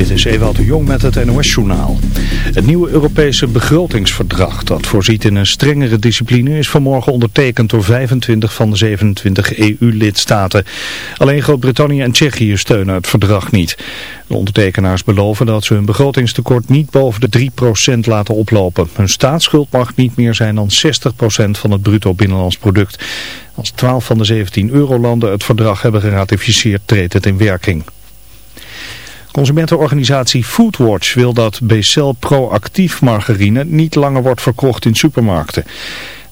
Dit is Ewout de Jong met het NOS-journaal. Het nieuwe Europese begrotingsverdrag dat voorziet in een strengere discipline is vanmorgen ondertekend door 25 van de 27 EU-lidstaten. Alleen Groot-Brittannië en Tsjechië steunen het verdrag niet. De ondertekenaars beloven dat ze hun begrotingstekort niet boven de 3% laten oplopen. Hun staatsschuld mag niet meer zijn dan 60% van het bruto binnenlands product. Als 12 van de 17 eurolanden het verdrag hebben geratificeerd, treedt het in werking. Consumentenorganisatie Foodwatch wil dat Becel Proactief margarine niet langer wordt verkocht in supermarkten.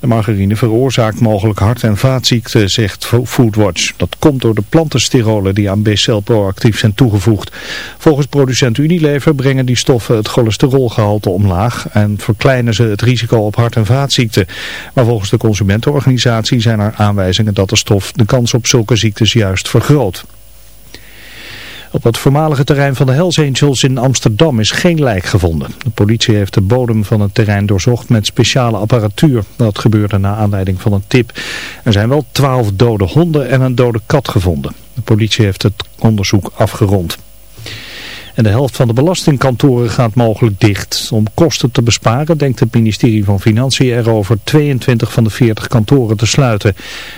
De margarine veroorzaakt mogelijk hart- en vaatziekten, zegt Foodwatch. Dat komt door de plantensterolen die aan Becel Proactief zijn toegevoegd. Volgens producent Unilever brengen die stoffen het cholesterolgehalte omlaag en verkleinen ze het risico op hart- en vaatziekten. Maar volgens de consumentenorganisatie zijn er aanwijzingen dat de stof de kans op zulke ziektes juist vergroot. Op het voormalige terrein van de Hells Angels in Amsterdam is geen lijk gevonden. De politie heeft de bodem van het terrein doorzocht met speciale apparatuur. Dat gebeurde na aanleiding van een tip. Er zijn wel twaalf dode honden en een dode kat gevonden. De politie heeft het onderzoek afgerond. En de helft van de belastingkantoren gaat mogelijk dicht. Om kosten te besparen denkt het ministerie van Financiën erover 22 van de 40 kantoren te sluiten.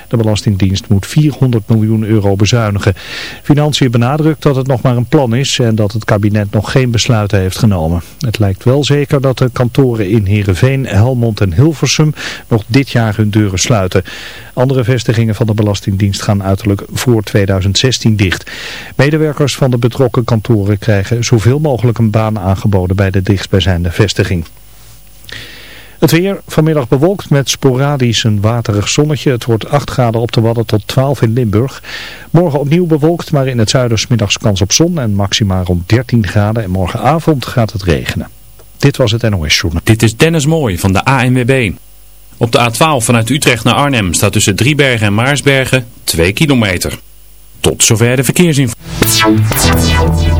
De Belastingdienst moet 400 miljoen euro bezuinigen. Financiën benadrukt dat het nog maar een plan is en dat het kabinet nog geen besluiten heeft genomen. Het lijkt wel zeker dat de kantoren in Heerenveen, Helmond en Hilversum nog dit jaar hun deuren sluiten. Andere vestigingen van de Belastingdienst gaan uiterlijk voor 2016 dicht. Medewerkers van de betrokken kantoren krijgen zoveel mogelijk een baan aangeboden bij de dichtstbijzijnde vestiging. Het weer vanmiddag bewolkt met sporadisch een waterig zonnetje. Het wordt 8 graden op de Wadden tot 12 in Limburg. Morgen opnieuw bewolkt, maar in het zuiden middags kans op zon en maximaal rond 13 graden. En morgenavond gaat het regenen. Dit was het NOS Journal. Dit is Dennis Mooij van de ANWB. Op de A12 vanuit Utrecht naar Arnhem staat tussen Driebergen en Maarsbergen 2 kilometer. Tot zover de verkeersinformatie.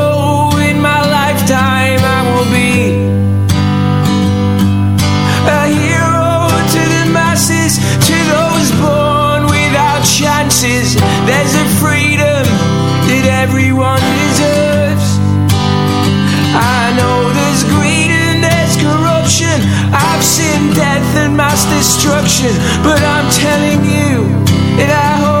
chances. There's a freedom that everyone deserves. I know there's greed and there's corruption. I've seen death and mass destruction, but I'm telling you, and I hope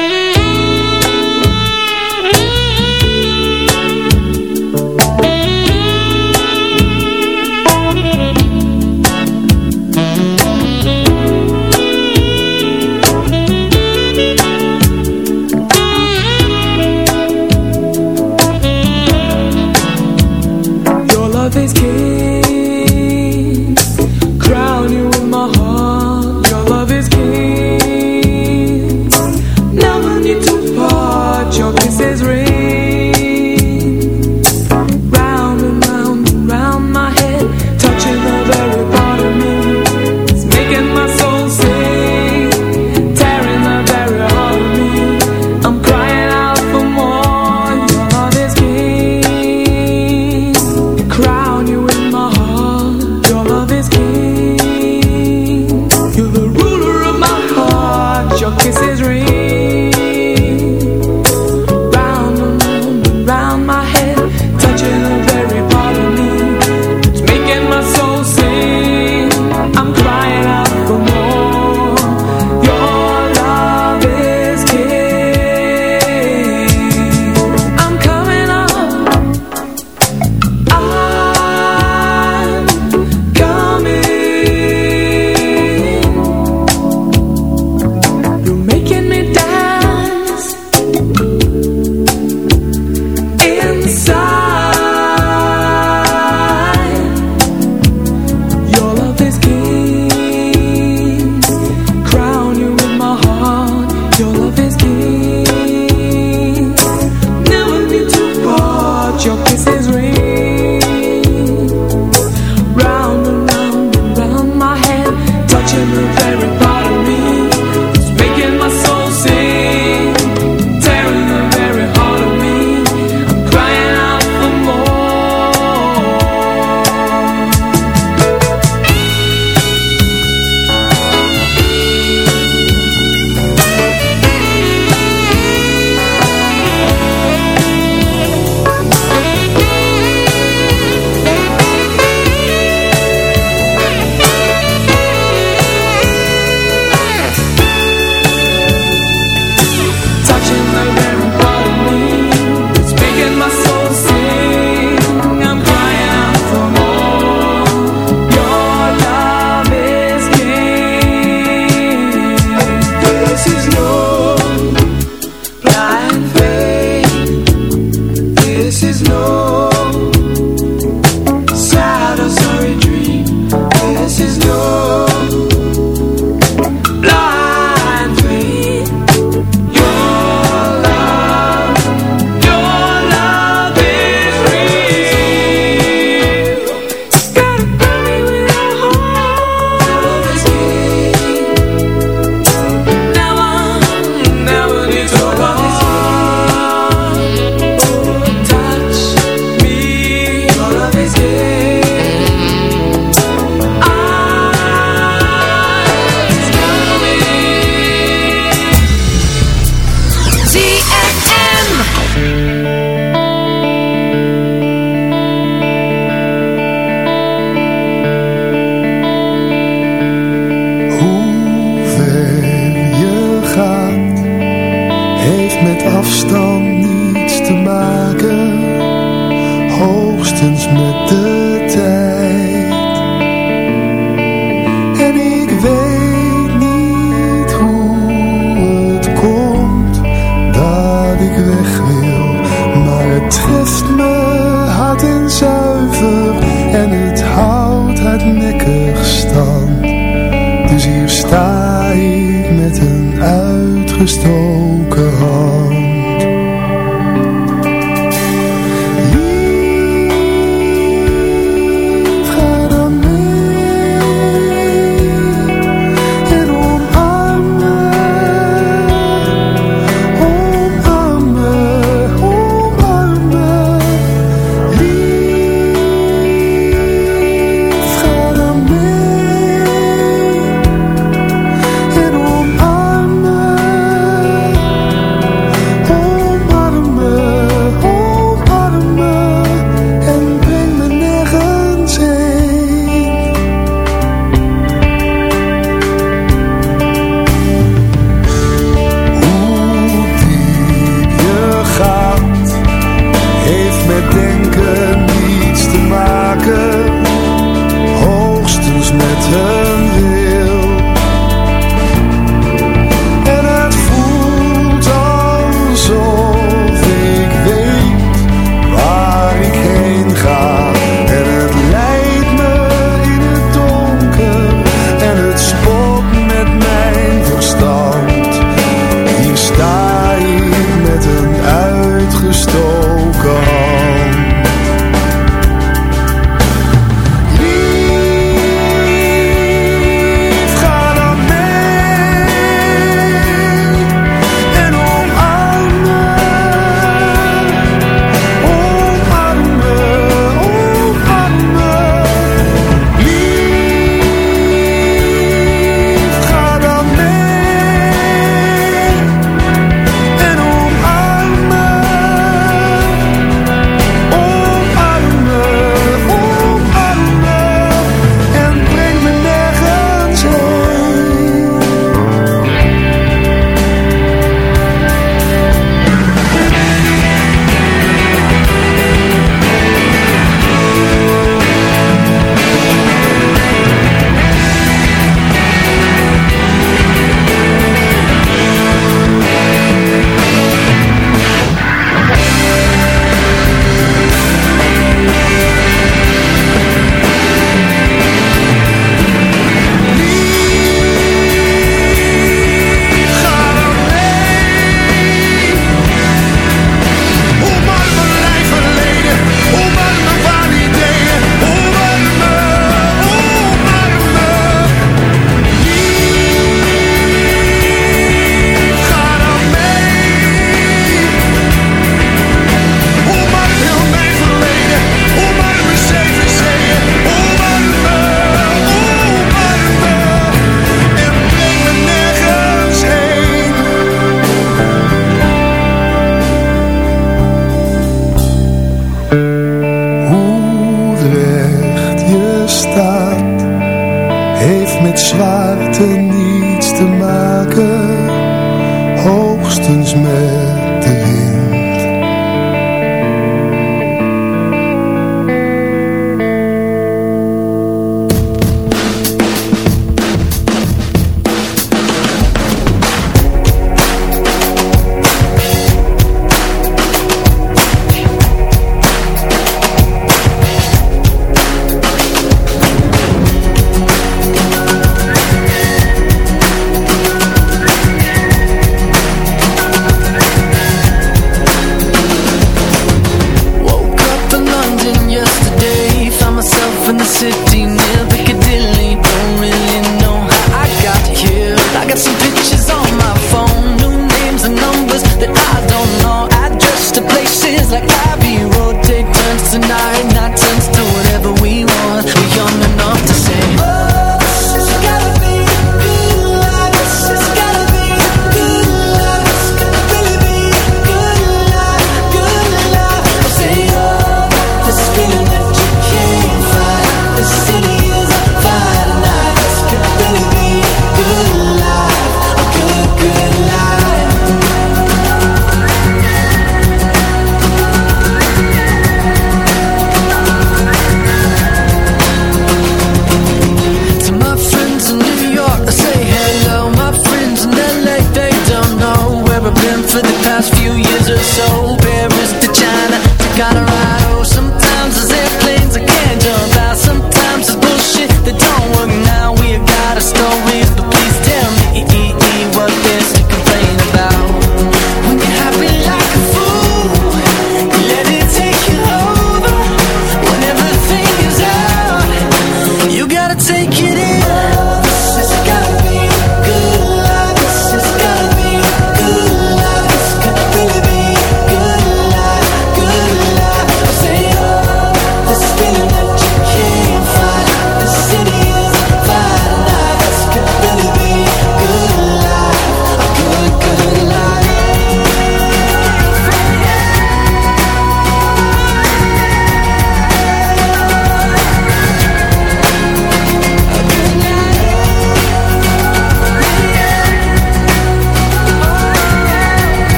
uitgestoken hand.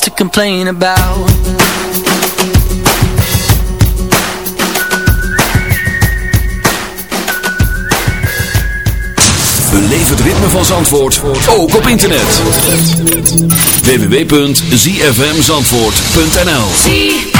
to complain about. Beleef het ritme van Zandvoort, ook op internet. www.zfmzandvoort.nl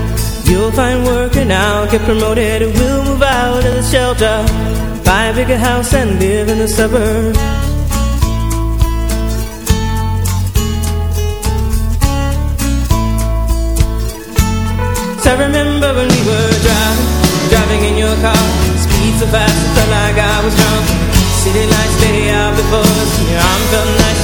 You'll find work and I'll get promoted. We'll move out of the shelter. Buy a bigger house and live in the suburbs. I remember when we were driving Driving in your car. Speed so fast I felt like I was drunk. City lights lay out before us. Your arm felt nice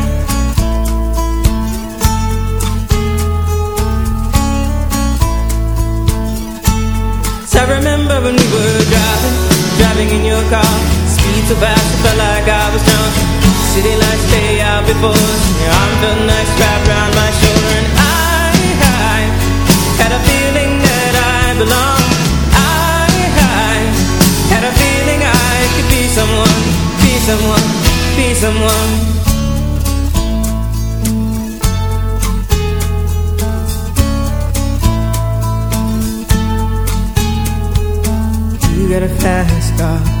fast I felt like I was drunk City lights lay out before us Your arm felt nice wrapped around my shoulder. And I, I had a feeling that I belonged I, I had a feeling I could be someone Be someone, be someone. You got a fast car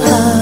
love.